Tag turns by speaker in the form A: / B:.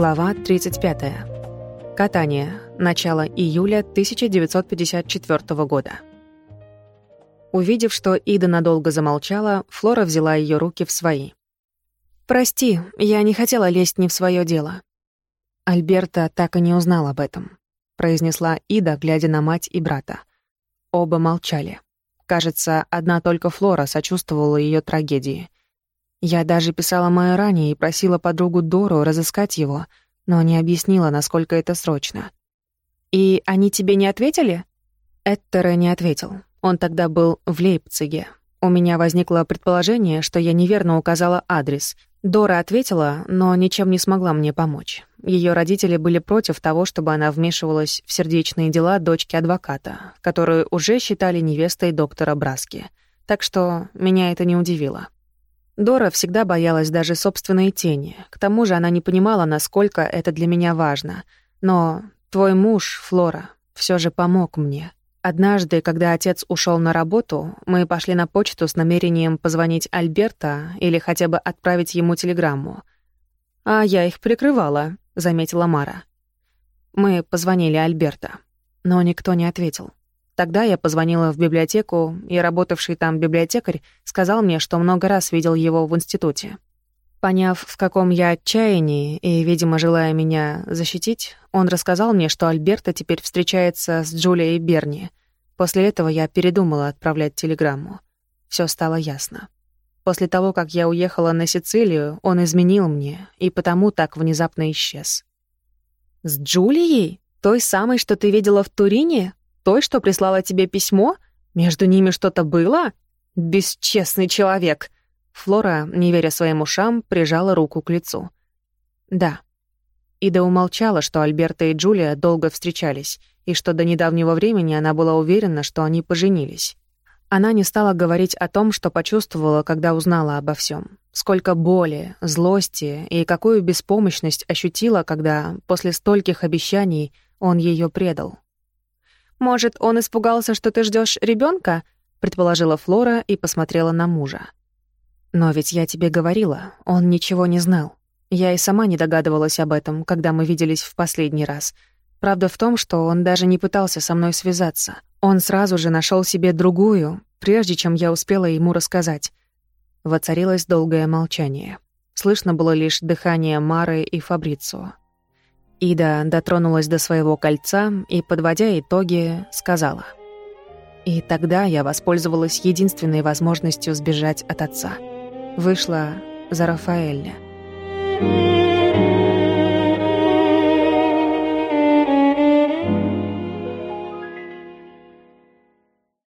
A: Глава 35. Катание. Начало июля 1954 года. Увидев, что Ида надолго замолчала, Флора взяла ее руки в свои. «Прости, я не хотела лезть не в свое дело». Альберта так и не узнал об этом, произнесла Ида, глядя на мать и брата. Оба молчали. Кажется, одна только Флора сочувствовала ее трагедии — я даже писала Майе ранее и просила подругу Дору разыскать его, но не объяснила, насколько это срочно. «И они тебе не ответили?» Эттере не ответил. Он тогда был в Лейпциге. У меня возникло предположение, что я неверно указала адрес. Дора ответила, но ничем не смогла мне помочь. Ее родители были против того, чтобы она вмешивалась в сердечные дела дочки адвоката, которую уже считали невестой доктора Браски. Так что меня это не удивило. Дора всегда боялась даже собственной тени. К тому же она не понимала, насколько это для меня важно. Но твой муж, Флора, все же помог мне. Однажды, когда отец ушел на работу, мы пошли на почту с намерением позвонить Альберта или хотя бы отправить ему телеграмму. «А я их прикрывала», — заметила Мара. Мы позвонили Альберта, но никто не ответил. Тогда я позвонила в библиотеку, и работавший там библиотекарь сказал мне, что много раз видел его в институте. Поняв, в каком я отчаянии и, видимо, желая меня защитить, он рассказал мне, что Альберта теперь встречается с Джулией Берни. После этого я передумала отправлять телеграмму. Все стало ясно. После того, как я уехала на Сицилию, он изменил мне, и потому так внезапно исчез. «С Джулией? Той самой, что ты видела в Турине?» Той, что прислала тебе письмо? Между ними что-то было? Бесчестный человек!» Флора, не веря своим ушам, прижала руку к лицу. «Да». Ида умолчала, что Альберта и Джулия долго встречались, и что до недавнего времени она была уверена, что они поженились. Она не стала говорить о том, что почувствовала, когда узнала обо всем. Сколько боли, злости и какую беспомощность ощутила, когда, после стольких обещаний, он ее предал. «Может, он испугался, что ты ждешь ребенка? предположила Флора и посмотрела на мужа. «Но ведь я тебе говорила, он ничего не знал. Я и сама не догадывалась об этом, когда мы виделись в последний раз. Правда в том, что он даже не пытался со мной связаться. Он сразу же нашел себе другую, прежде чем я успела ему рассказать». Воцарилось долгое молчание. Слышно было лишь дыхание Мары и Фабрицио. Ида дотронулась до своего кольца и, подводя итоги, сказала. «И тогда я воспользовалась единственной возможностью сбежать от отца. Вышла за Рафаэля».